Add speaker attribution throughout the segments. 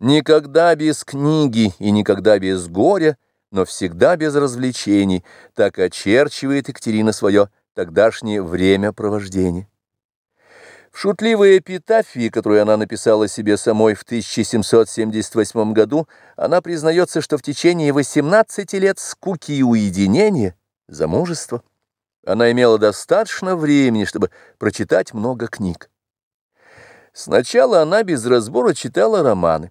Speaker 1: Никогда без книги и никогда без горя, но всегда без развлечений, так очерчивает Екатерина свое тогдашнее времяпровождение. В шутливой эпитафии, которую она написала себе самой в 1778 году, она признается, что в течение 18 лет скуки и уединения, замужества, она имела достаточно времени, чтобы прочитать много книг. Сначала она без разбора читала романы.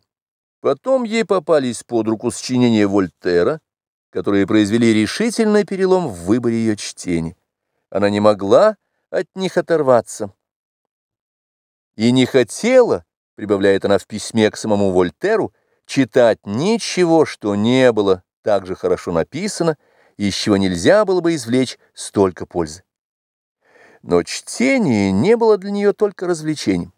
Speaker 1: Потом ей попались под руку сочинения Вольтера, которые произвели решительный перелом в выборе ее чтения. Она не могла от них оторваться. И не хотела, прибавляет она в письме к самому Вольтеру, читать ничего, что не было так же хорошо написано, и из чего нельзя было бы извлечь столько пользы. Но чтение не было для нее только развлечением.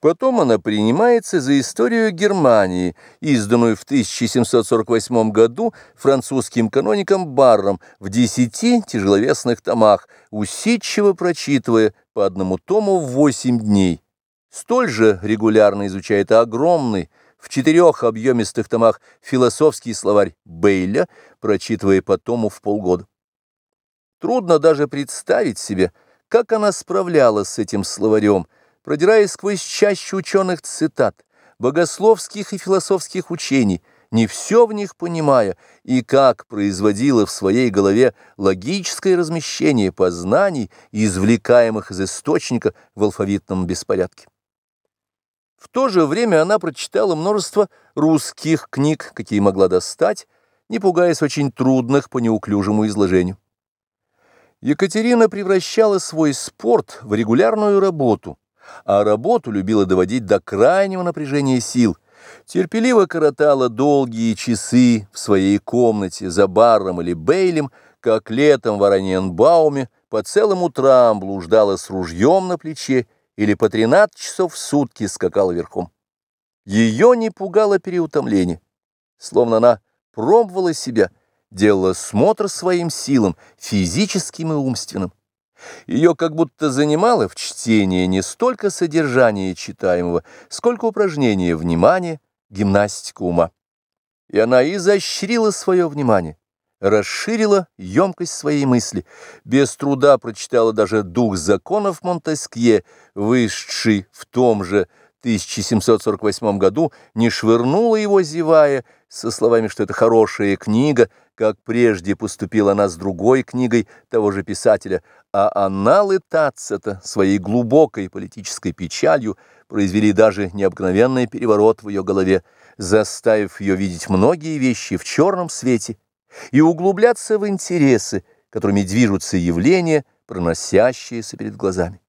Speaker 1: Потом она принимается за историю Германии, изданную в 1748 году французским каноником Барром в десяти тяжеловесных томах, усидчиво прочитывая по одному тому в восемь дней. Столь же регулярно изучает огромный, в четырех объемистых томах философский словарь Бейля, прочитывая по тому в полгода. Трудно даже представить себе, как она справлялась с этим словарем, продираясь сквозь чащу ученых цитат, богословских и философских учений, не все в них понимая, и как производила в своей голове логическое размещение познаний, извлекаемых из источника в алфавитном беспорядке. В то же время она прочитала множество русских книг, какие могла достать, не пугаясь очень трудных по неуклюжему изложению. Екатерина превращала свой спорт в регулярную работу – а работу любила доводить до крайнего напряжения сил, терпеливо коротала долгие часы в своей комнате за баром или бейлем, как летом в Араньенбауме по целым утрам блуждала с ружьем на плече или по 13 часов в сутки скакала верхом. Ее не пугало переутомление, словно она пробовала себя, делала смотр своим силам, физическим и умственным. Ее как будто занимало в чтении не столько содержание читаемого, сколько упражнение внимания, гимнастика ума. И она изощрила свое внимание, расширила емкость своей мысли, без труда прочитала даже «Дух законов» Монтескье, вышедший в том же 1748 году, не швырнула его, зевая, со словами, что это хорошая книга, как прежде поступила она с другой книгой того же писателя, а аналы Тацета своей глубокой политической печалью произвели даже необыкновенный переворот в ее голове, заставив ее видеть многие вещи в черном свете и углубляться в интересы, которыми движутся явления, проносящиеся перед глазами.